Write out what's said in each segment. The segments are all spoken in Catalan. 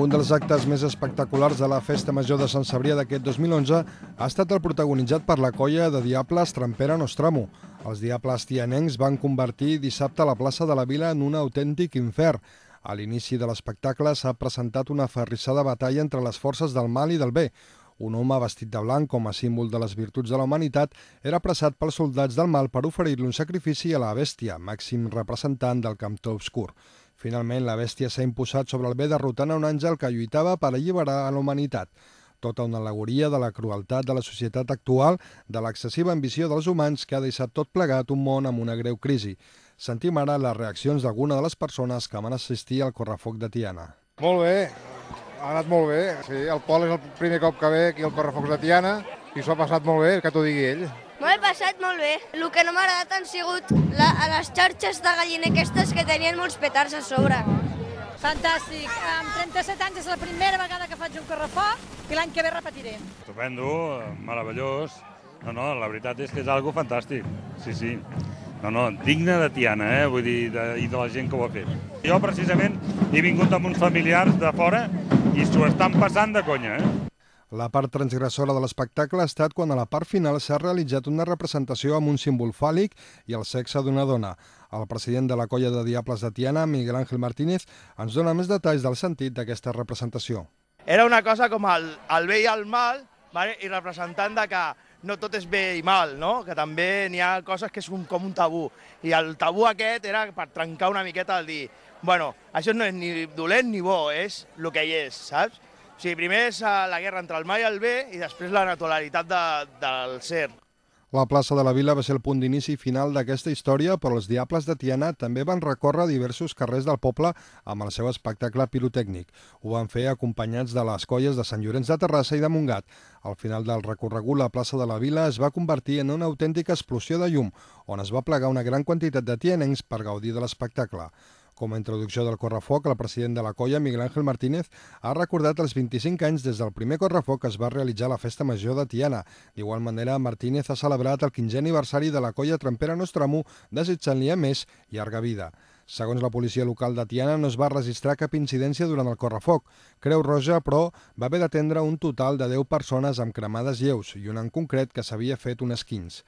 Un dels actes més espectaculars de la Festa Major de Sant Cebrià d'aquest 2011 ha estat el protagonitzat per la colla de Diables Trampera Nostramo. Els Diables tianencs van convertir dissabte la plaça de la Vila en un autèntic infern. A l'inici de l'espectacle s'ha presentat una ferrissada batalla entre les forces del mal i del bé. Un home vestit de blanc com a símbol de les virtuts de la humanitat era apressat pels soldats del mal per oferir-li un sacrifici a la bèstia, màxim representant del cantó obscur. Finalment, la bèstia s'ha imposat sobre el bé derrotant a un àngel que lluitava per alliberar a la humanitat. Tota una alegoria de la crueltat de la societat actual, de l'excessiva ambició dels humans que ha deixat tot plegat un món amb una greu crisi. Sentim ara les reaccions d'alguna de les persones que van assistir al correfoc de Tiana. Molt bé, ha anat molt bé. Sí, el Pol és el primer cop que ve aquí al correfocs de Tiana i s'ho ha passat molt bé, que t'ho digui ell. Passat molt bé. El que no m'ha agradat han sigut la, a les xarxes de gallina aquestes que tenien molts petards a sobre. Fantàstic. Amb 37 anys és la primera vegada que faig un correfoc i l'any que ve repetiré. Estupendo, meravellós. No, no, la veritat és que és algo fantàstic. Sí, sí. No, no, digne de Tiana, eh? Vull dir, de, i de la gent que ho ha fet. Jo, precisament, he vingut amb uns familiars de fora i s'ho estan passant de conya, eh? La part transgressora de l'espectacle ha estat quan a la part final s'ha realitzat una representació amb un símbol fàl·lic i el sexe d'una dona. El president de la colla de Diables de Tiana, Miguel Ángel Martínez, ens dona més detalls del sentit d'aquesta representació. Era una cosa com el, el bé i el mal, vale? i representant de que no tot és bé i mal, no? que també n'hi ha coses que és un, com un tabú. I el tabú aquest era per trencar una miqueta el dir, bueno, això no és ni dolent ni bo, és el que hi és, saps? O sigui, primer és eh, la guerra entre el mal i el bé i després la naturalitat de, del ser. La plaça de la Vila va ser el punt d'inici final d'aquesta història, però els Diables de Tiana també van recórrer diversos carrers del poble amb el seu espectacle pirotècnic. Ho van fer acompanyats de les colles de Sant Llorenç de Terrassa i de Montgat. Al final del recorregut, la plaça de la Vila es va convertir en una autèntica explosió de llum, on es va plegar una gran quantitat de tianencs per gaudir de l'espectacle. Com a introducció del correfoc, el president de la colla, Miguel Ángel Martínez, ha recordat els 25 anys des del primer correfoc que es va realitzar la Festa Major de Tiana. D'igual manera, Martínez ha celebrat el 15è aniversari de la colla Trampera Nostramo, desitjant-li a més llarga vida. Segons la policia local de Tiana, no es va registrar cap incidència durant el correfoc. Creu Roja, però, va haver d'atendre un total de 10 persones amb cremades lleus i una en concret que s'havia fet un esquins.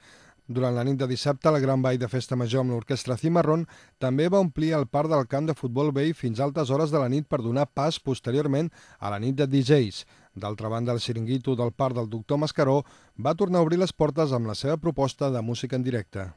Durant la nit de dissabte, el Gran Ball de Festa Major amb l'orquestra Cimarrón també va omplir el parc del camp de futbol vell fins a altes hores de la nit per donar pas posteriorment a la nit de DJs. D'altra banda, el xiringuito del parc del doctor Mascaró va tornar a obrir les portes amb la seva proposta de música en directe.